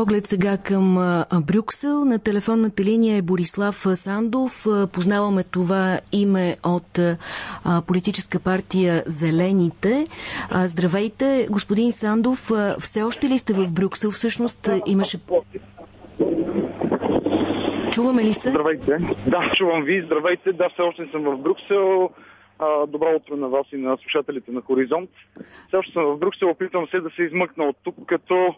Поглед сега към Брюксел. На телефонната линия е Борислав Сандов. Познаваме това име от политическа партия Зелените. Здравейте, господин Сандов. Все още ли сте в Брюксел? Всъщност имаше... Чуваме ли се? Здравейте. Да, чувам ви. Здравейте. Да, все още съм в Брюксел. Добро утро на вас и на слушателите на Хоризонт. Все още съм в Брюксел. Опитвам се да се измъкна от тук, като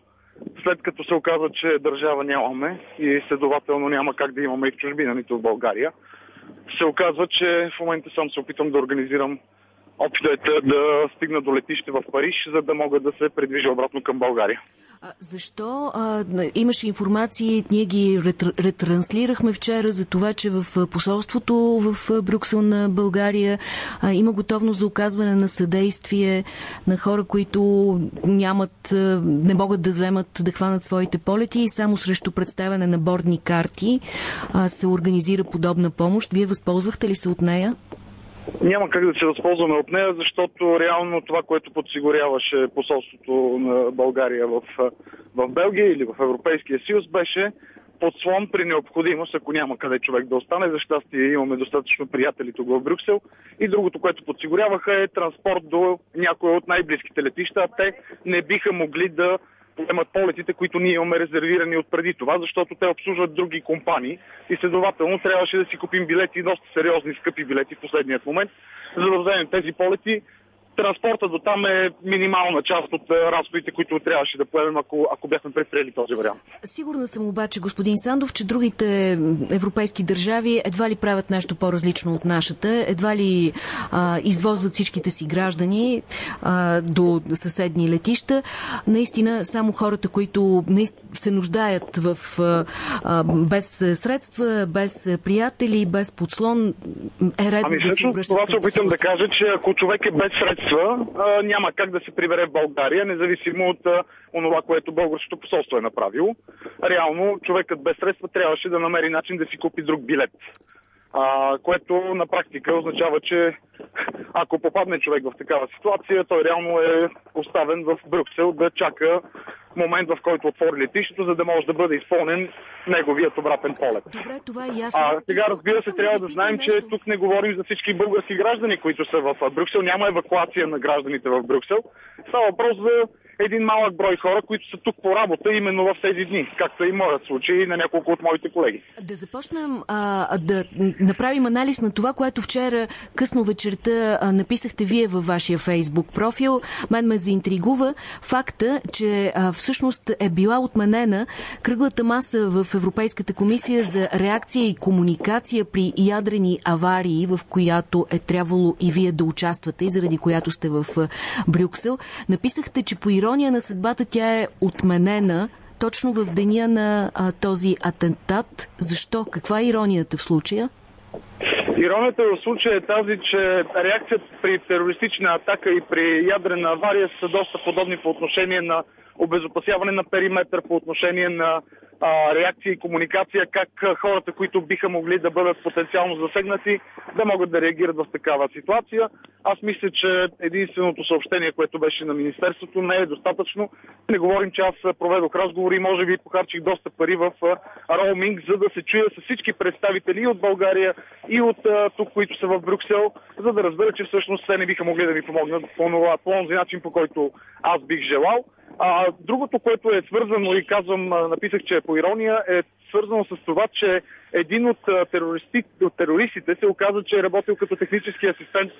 след като се оказа, че държава нямаме и следователно няма как да имаме и в чужбина, нито в България, се оказва, че в момента сам се опитам да организирам опитите да стигна до летище в Париж, за да мога да се придвижа обратно към България. А, защо а, имаше информации, ние ги ретранслирахме вчера за това, че в посолството в Брюксел на България а, има готовност за оказване на съдействие на хора, които нямат, не могат да вземат, да хванат своите полети и само срещу представяне на бордни карти а, се организира подобна помощ. Вие възползвахте ли се от нея? Няма как да се възползваме от нея, защото реално това, което подсигуряваше посолството на България в, в Белгия или в Европейския съюз, беше подслон при необходимост, ако няма къде човек да остане. За щастие имаме достатъчно приятели тук в Брюксел. И другото, което подсигуряваха е транспорт до някои от най-близките летища. А те не биха могли да поемат полетите, които ние имаме резервирани от преди това, защото те обслужват други компании и следователно трябваше да си купим билети, доста сериозни, скъпи билети в последният момент, за да вземем тези полети транспорта до там е минимална част от разходите, които трябваше да поемем, ако, ако бяхме предприели този вариант. Сигурна съм обаче, господин Сандов, че другите европейски държави едва ли правят нещо по-различно от нашата, едва ли а, извозват всичките си граждани а, до съседни летища. Наистина, само хората, които се нуждаят в, а, без средства, без приятели, без подслон, е редно ами, да се обръщат. Това се опитам да кажа, че ако човек е без средства, средства няма как да се прибере в България, независимо от онова, което българското посолство е направило. Реално човекът без средства трябваше да намери начин да си купи друг билет. А, което на практика означава, че ако попадне човек в такава ситуация, той реално е оставен в Брюксел да чака момент, в който отвори летището, за да може да бъде изпълнен неговият обратен полет. Добре, това е ясно. А, сега, разбира се, трябва да знаем, че тук не говорим за всички български граждани, които са в Брюксел. Няма евакуация на гражданите в Брюксел. Става въпрос за един малък брой хора, които са тук по работа именно в тези дни, както и моят случай и на няколко от моите колеги. Да започнем а, да направим анализ на това, което вчера късно вечерта а, написахте вие във вашия фейсбук профил. Мен ме заинтригува факта, че а, всъщност е била отменена кръглата маса в Европейската комисия за реакция и комуникация при ядрени аварии, в която е трябвало и вие да участвате и заради която сте в Брюксел. Написахте, че по ирония на съдбата тя е отменена точно в деня на а, този атентат. Защо? Каква е иронията в случая? Иронията в случая е тази, че реакцията при терористична атака и при ядрена авария са доста подобни по отношение на обезопасяване на периметър, по отношение на а, реакция и комуникация, как хората, които биха могли да бъдат потенциално засегнати, да могат да реагират в такава ситуация. Аз мисля, че единственото съобщение, което беше на Министерството, не е достатъчно. Не говорим, че аз проведох разговори и може би похарчих доста пари в роуминг, за да се чуя с всички представители и от България, и от тук, които са в Брюксел, за да разбера, че всъщност те не биха могли да ми помогнат по, този начин, по който аз бих желал. А, другото, което е свързано и казвам, написах, че е по ирония, е свързано с това, че един от, терористи, от терористите се оказа, че е работил като технически асистент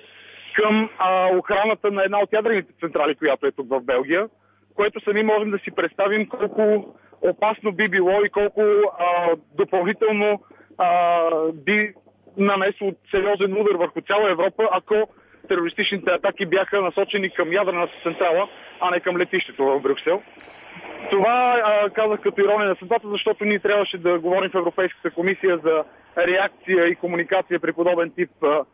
към а, охраната на една от ядрените централи, която е тук в Белгия, което сами можем да си представим колко опасно би било и колко а, допълнително а, би нанесло сериозен удар върху цяла Европа, ако терористичните атаки бяха насочени към ядрената централа, а не към летището в Брюксел. Това а, казах като ирония на съдбата, защото ние трябваше да говорим в Европейската комисия за реакция и комуникация при подобен тип а,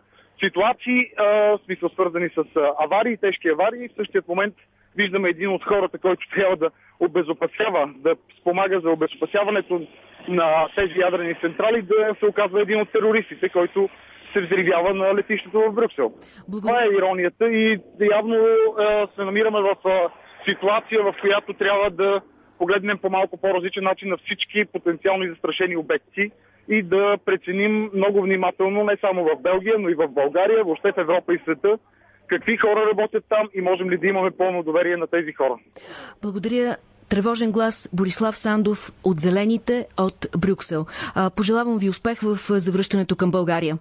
ситуации, а, в смисъл свързани с а, аварии, тежки аварии. В същия момент виждаме един от хората, който трябва да обезопасява, да спомага за обезопасяването на тези ядрени централи, да се оказва един от терористите, който се взривява на летището в Брюксел. Благодаря. Това е иронията и явно а, се намираме в а, ситуация, в която трябва да погледнем по малко по-различен начин на всички потенциални застрашени обекти и да преценим много внимателно, не само в Белгия, но и в България, въобще в Европа и света, какви хора работят там и можем ли да имаме пълно доверие на тези хора. Благодаря. Тревожен глас Борислав Сандов от Зелените от Брюксел. Пожелавам ви успех в завръщането към България.